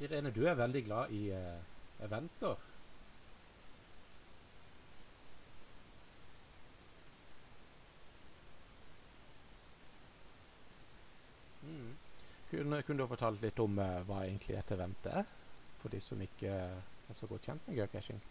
Irene, du er veldig glad i uh, eventer. Mm. Kunne, kunne du fortalt litt om uh, hva egentlig et event er, for de som ikke er så godt kjent med geocaching?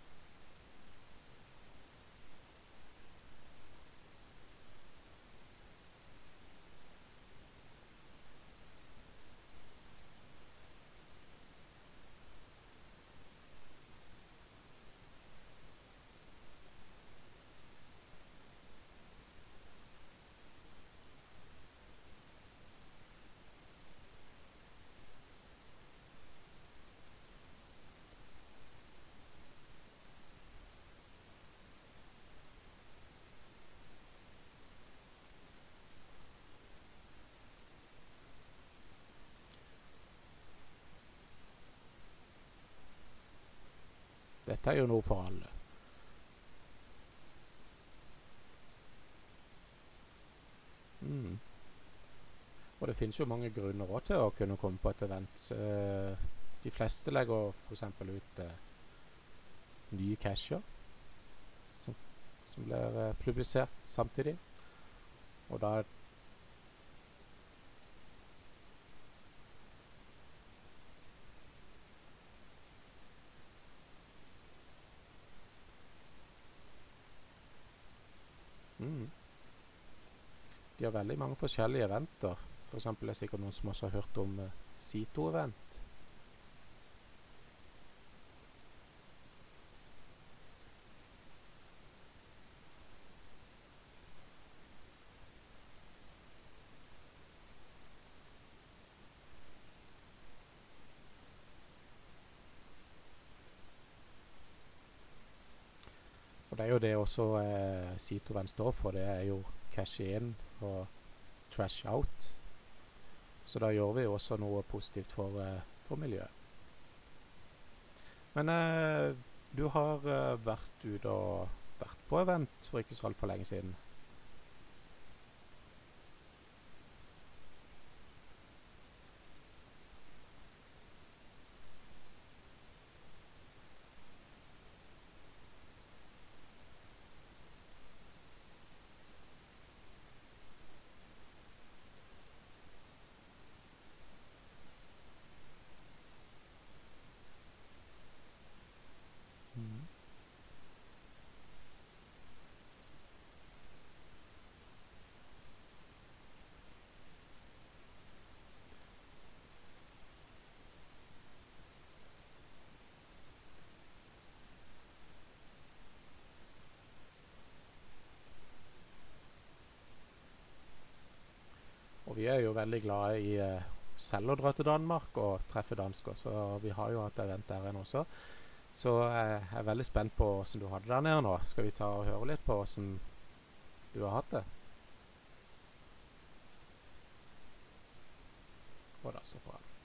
Dette er jo noe for alle. Mm. Og det finnes jo mange grunner òg til å kunne komme på et event. Eh, de fleste legger f.eks. ut eh, nye casher som, som blir eh, publisert samtidig. Og da Mm. De har veldig mange forskjellige eventer. For eksempel er det sikkert noen som også har hørt om eh, Sito-event. Og det er jo det også eh, Sito-event står for. Det er jo cash in og trash out. Så da gjør vi også noe positivt for, eh, for miljøet. Men eh, du har eh, vært ute og vært på event for ikke så altfor lenge siden. Vi er jo veldig glade i eh, selv å dra til Danmark og treffe dansker, så vi har jo hatt event der inne også. Så jeg er veldig spent på åssen du hadde det der nede nå. Skal vi ta og høre litt på åssen du har hatt det? Og da stopper jeg.